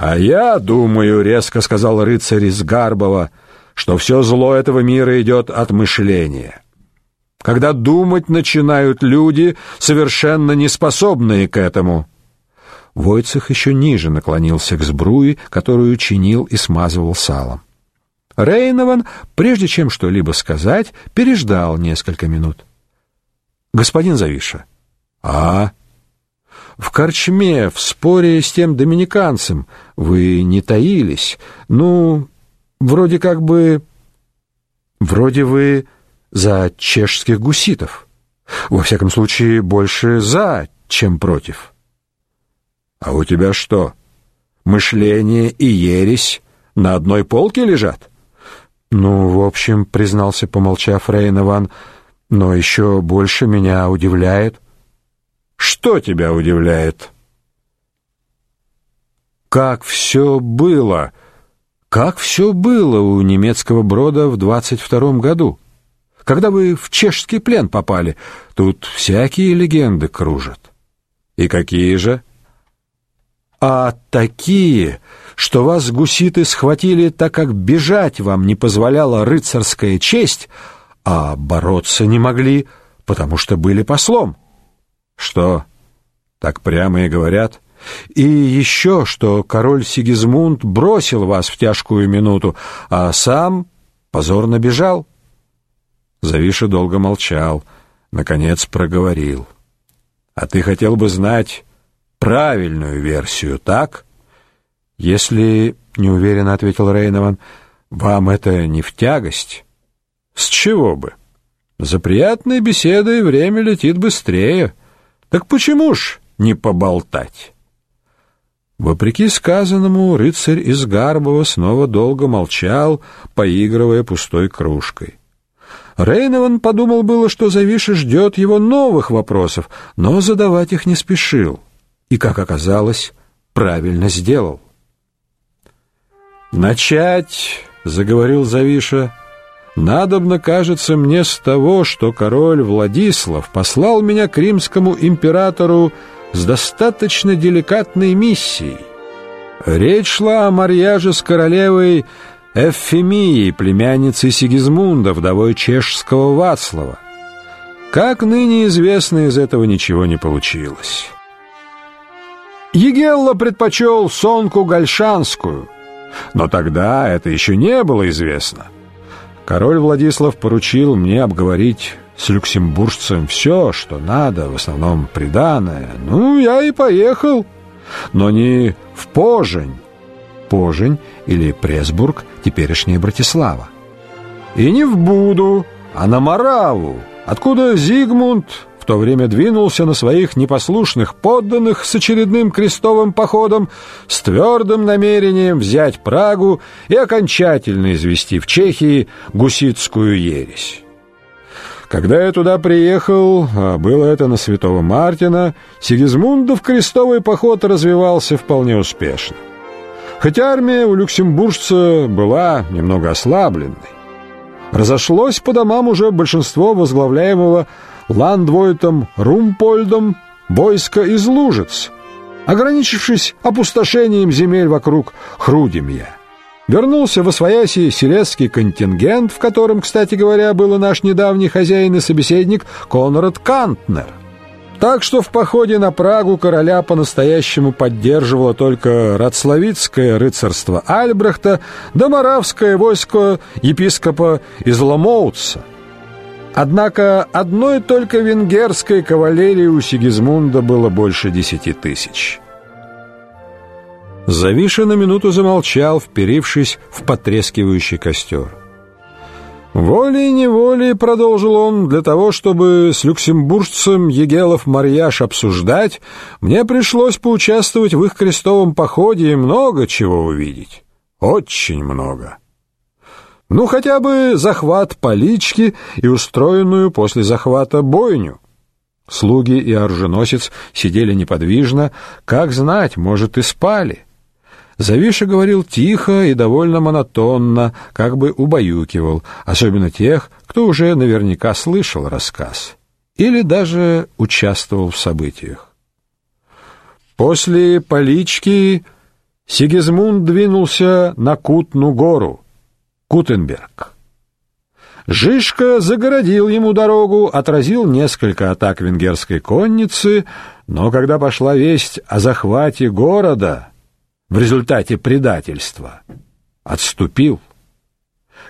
«А я думаю, — резко сказал рыцарь из Гарбова, — что все зло этого мира идет от мышления. Когда думать начинают люди, совершенно неспособные к этому». Войцех еще ниже наклонился к сбруе, которую чинил и смазывал салом. Рейнован, прежде чем что-либо сказать, переждал несколько минут. «Господин Завиша». «А?» Корчме, в споре с тем доминиканцем вы не таились. Ну, вроде как бы... Вроде вы за чешских гуситов. Во всяком случае, больше за, чем против. А у тебя что, мышление и ересь на одной полке лежат? Ну, в общем, признался, помолчав Рейнован, но еще больше меня удивляет, что тебя удивляет? Как все было? Как все было у немецкого брода в двадцать втором году? Когда вы в чешский плен попали, тут всякие легенды кружат. И какие же? А такие, что вас гуситы схватили, так как бежать вам не позволяла рыцарская честь, а бороться не могли, потому что были послом. Что, так прямо и говорят? И еще, что король Сигизмунд бросил вас в тяжкую минуту, а сам позорно бежал? Завиша долго молчал, наконец проговорил. А ты хотел бы знать правильную версию, так? Если, неуверенно ответил Рейнован, вам это не в тягость? С чего бы? За приятной беседой время летит быстрее. Так почему ж не поболтать? Вопреки сказанному, рыцарь из Гарбова снова долго молчал, поигрывая пустой кружкой. Рейнован подумал было, что Завиша ждет его новых вопросов, но задавать их не спешил. И, как оказалось, правильно сделал. «Начать», — заговорил Завиша, — Надобно, кажется мне, с того, что король Владислав послал меня к римскому императору с достаточно деликатной миссией. Речь шла о марьяже с королевой Эвфемией, племянницей Сигизмунда, вдовой чешского Вацлава. Как ныне известно, из этого ничего не получилось. Егелла предпочел сонку гальшанскую, но тогда это еще не было известно — Король Владислав поручил мне обговорить с люксембуржцем все, что надо, в основном приданое. Ну, я и поехал, но не в Пожень. Пожень или Пресбург, теперешняя Братислава. И не в Буду, а на Мораву, откуда Зигмунд то время двинулся на своих непослушных подданных с очередным крестовым походом с твердым намерением взять Прагу и окончательно извести в Чехии гуситскую ересь. Когда я туда приехал, а было это на Святого Мартина, Сигизмундов крестовый поход развивался вполне успешно. Хотя армия у люксембуржца была немного ослабленной. Разошлось по домам уже большинство возглавляемого Ландвойтом Румпольдом войско из Лужиц, ограничившись опустошением земель вокруг Хрудимья. Вернулся в Освояси селецкий контингент, в котором, кстати говоря, был наш недавний хозяин и собеседник Конрад Кантнер. Так что в походе на Прагу короля по-настоящему поддерживало только Рацлавицкое рыцарство Альбрехта да Моравское войско епископа из Ломоутса – Однако одной только венгерской кавалерии у Сигизмунда было больше десяти тысяч. Завиша на минуту замолчал, вперившись в потрескивающий костер. «Волей-неволей, — продолжил он, — для того, чтобы с люксембуржцем Егелов Марьяш обсуждать, мне пришлось поучаствовать в их крестовом походе и много чего увидеть. Очень много». Ну, хотя бы захват полички и устроенную после захвата бойню. Слуги и оруженосец сидели неподвижно, как знать, может, и спали. Завиша говорил тихо и довольно монотонно, как бы убаюкивал, особенно тех, кто уже наверняка слышал рассказ или даже участвовал в событиях. После полички Сигизмунд двинулся на Кутну гору, Кутенберг. Жишка загородил ему дорогу, отразил несколько атак венгерской конницы, но когда пошла весть о захвате города в результате предательства, отступил.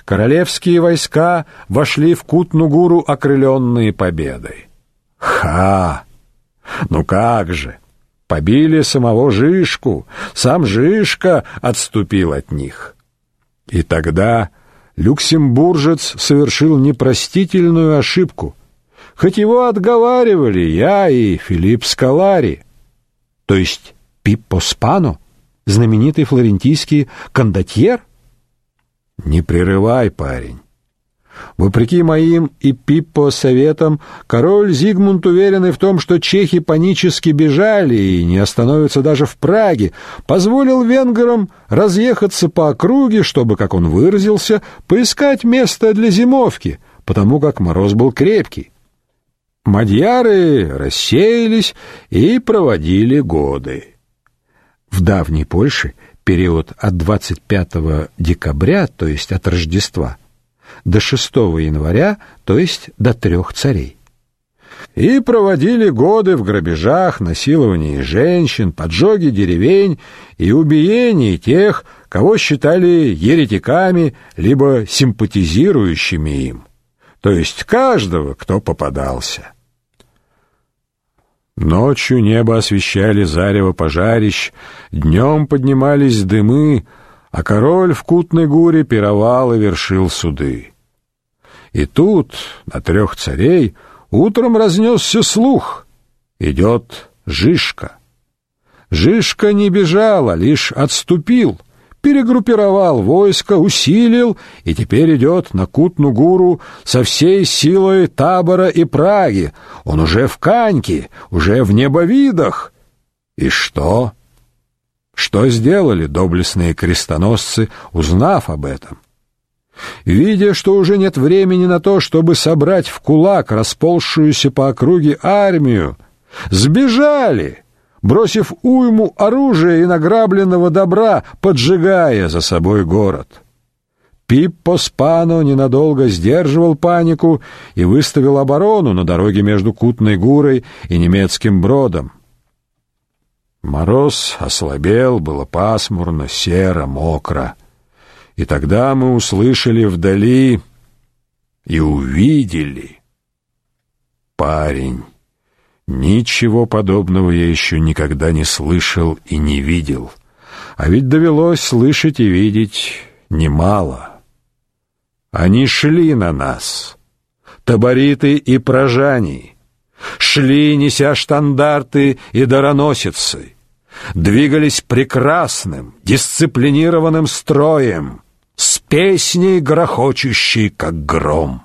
Королевские войска вошли в Кутнугуру окрыленные победой. Ха! Ну как же! Побили самого Жишку, сам Жишка отступил от них. И тогда люксембуржец совершил непростительную ошибку. Хоть его отговаривали я и Филипп Скалари, то есть Пиппо Спано, знаменитый флорентийский кондотьер. Не прерывай, парень. Вопреки моим и Пиппо советам, король Зигмунд, уверенный в том, что чехи панически бежали и не остановятся даже в Праге, позволил венграм разъехаться по округе, чтобы, как он выразился, поискать место для зимовки, потому как мороз был крепкий. Мадьяры рассеялись и проводили годы. В давней Польше период от 25 декабря, то есть от Рождества, до 6 января, то есть до трех царей. И проводили годы в грабежах, насиловании женщин, поджоге деревень и убиении тех, кого считали еретиками либо симпатизирующими им, то есть каждого, кто попадался. Ночью небо освещали зарево пожарищ, днем поднимались дымы, а король в Кутной Гуре пировал и вершил суды. И тут, на трех царей, утром разнесся слух. Идет Жишка. Жишка не бежал, а лишь отступил, перегруппировал войско, усилил и теперь идет на Кутну-Гуру со всей силой табора и Праги. Он уже в Каньке, уже в небовидах. И что? Что сделали доблестные крестоносцы, узнав об этом? Видя, что уже нет времени на то, чтобы собрать в кулак расползшуюся по округе армию, сбежали, бросив уйму оружия и награбленного добра, поджигая за собой город. Пиппо Спано ненадолго сдерживал панику и выставил оборону на дороге между Кутной Гурой и немецким бродом. Мороз ослабел, было пасмурно, серо, мокро. И тогда мы услышали вдали и увидели. Парень, ничего подобного я еще никогда не слышал и не видел. А ведь довелось слышать и видеть немало. Они шли на нас, табориты и прожани, шли, неся штандарты и дароносицы, двигались прекрасным, дисциплинированным строем, с песней, грохочущей, как гром.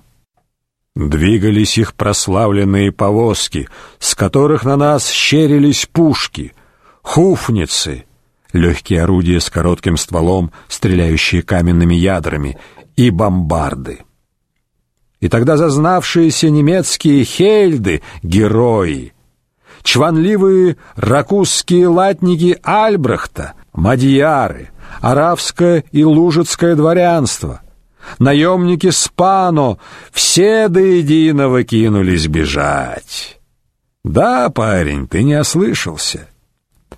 Двигались их прославленные повозки, с которых на нас щерились пушки, хуфницы, легкие орудия с коротким стволом, стреляющие каменными ядрами, и бомбарды. И тогда зазнавшиеся немецкие хельды, герои, чванливые ракузские латники Альбрехта, мадьяры, аравское и лужицкое дворянство, наемники Спано, все до единого кинулись бежать. Да, парень, ты не ослышался.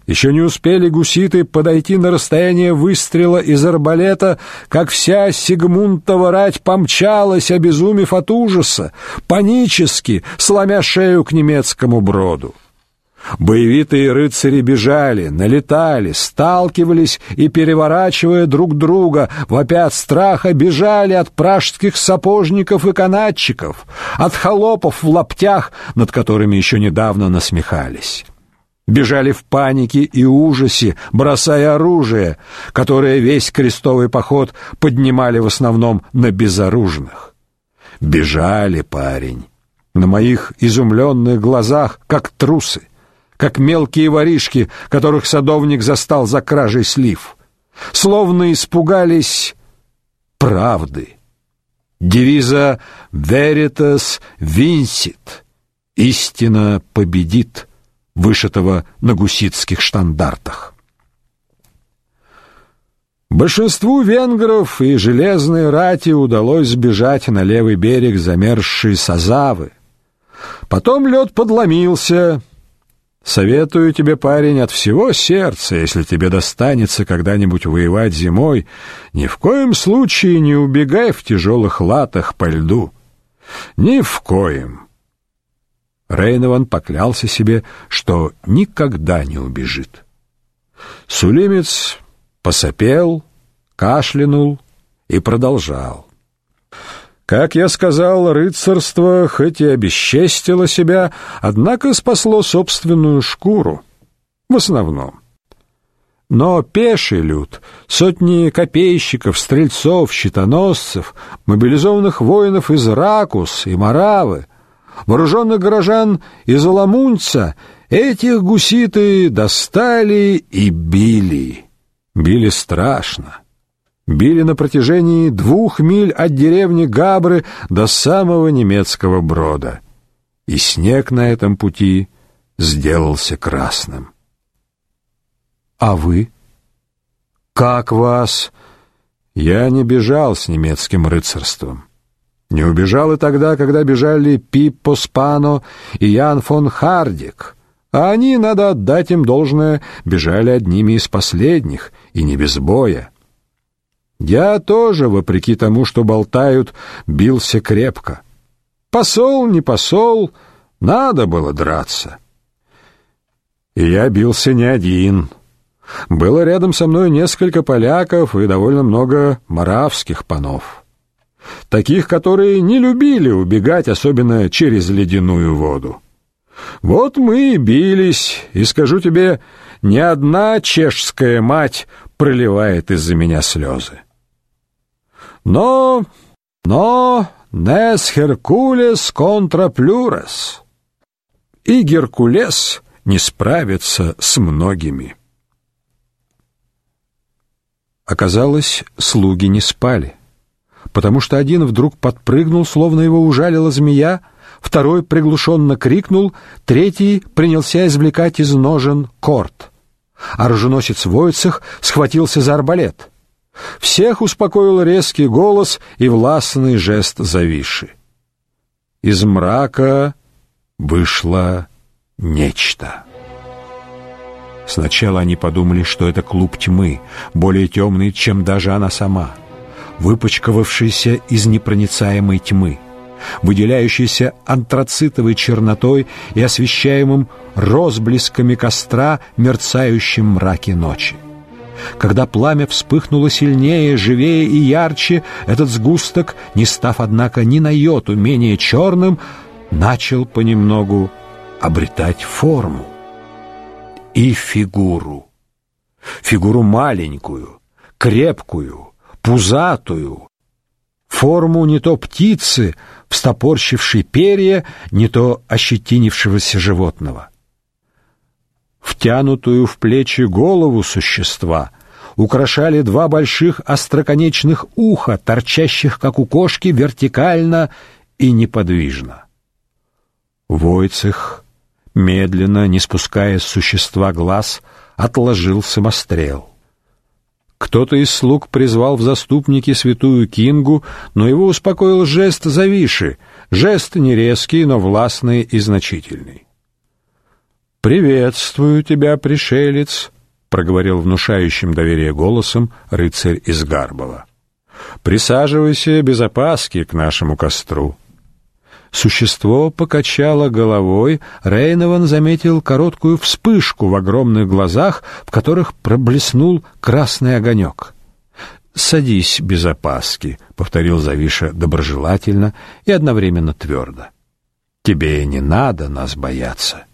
Еще не успели гуситы подойти на расстояние выстрела из арбалета, как вся Сигмунтова рать помчалась, обезумев от ужаса, панически, сломя шею к немецкому броду. Боевитые рыцари бежали, налетали, сталкивались и, переворачивая друг друга, вопя от страха, бежали от пражских сапожников и канатчиков, от холопов в лаптях, над которыми еще недавно насмехались бежали в панике и ужасе, бросая оружие, которое весь крестовый поход поднимали в основном на безоружных. Бежали, парень, на моих изумленных глазах, как трусы, как мелкие воришки, которых садовник застал за кражей слив, словно испугались правды. Девиза «Veritas vincit» — «Истина победит» — вышитого на гуситских штандартах. Большинству венгров и железной рати удалось сбежать на левый берег замерзшей Сазавы. Потом лед подломился. Советую тебе, парень, от всего сердца, если тебе достанется когда-нибудь воевать зимой, ни в коем случае не убегай в тяжелых латах по льду. Ни в коем. Рейнован поклялся себе, что никогда не убежит. Сулимец посопел, кашлянул и продолжал. Как я сказал, рыцарство хоть и обесчестило себя, однако спасло собственную шкуру. В основном. Но пеший люд, сотни копейщиков, стрельцов, щитоносцев, мобилизованных воинов из Ракус и Моравы, вооруженных горожан из Аламунца, этих гуситы достали и били. Били страшно. Били на протяжении двух миль от деревни Габры до самого немецкого брода. И снег на этом пути сделался красным. А вы? Как вас? Я не бежал с немецким рыцарством. Не убежал и тогда, когда бежали Пиппо Спано и Ян фон Хардик. А они, надо отдать им должное, бежали одними из последних, и не без боя. Я тоже, вопреки тому, что болтают, бился крепко. Посол, не посол, надо было драться. И я бился не один. Было рядом со мной несколько поляков и довольно много маравских панов. Таких, которые не любили убегать, особенно через ледяную воду. Вот мы и бились, и скажу тебе, ни одна чешская мать проливает из-за меня слезы. Но, но, нес Херкулес контра плюрес. И Геркулес не справится с многими. Оказалось, слуги не спали, потому что один вдруг подпрыгнул, словно его ужалила змея, второй приглушенно крикнул, третий принялся извлекать из ножен корт. Оруженосец Войцех схватился за арбалет. Всех успокоил резкий голос и властный жест завиши. Из мрака вышло нечто. Сначала они подумали, что это клуб тьмы, более темный, чем даже она сама, выпачкавшийся из непроницаемой тьмы выделяющийся антрацитовой чернотой и освещаемым розблесками костра мерцающем мраке ночи. Когда пламя вспыхнуло сильнее, живее и ярче, этот сгусток, не став, однако, ни на йоту менее черным, начал понемногу обретать форму и фигуру. Фигуру маленькую, крепкую, пузатую, форму не то птицы, встопорщившей перья, не то ощетинившегося животного. Втянутую в плечи голову существа украшали два больших остроконечных уха, торчащих, как у кошки, вертикально и неподвижно. Войцех, медленно, не спуская с существа глаз, отложил самострел. Кто-то из слуг призвал в заступники святую Кингу, но его успокоил жест Завиши, жест не резкий, но властный и значительный. «Приветствую тебя, пришелец», — проговорил внушающим доверие голосом рыцарь из Гарбова. «Присаживайся без опаски к нашему костру». Существо покачало головой, Рейнован заметил короткую вспышку в огромных глазах, в которых проблеснул красный огонек. «Садись без опаски», — повторил Завиша доброжелательно и одновременно твердо. «Тебе не надо нас бояться».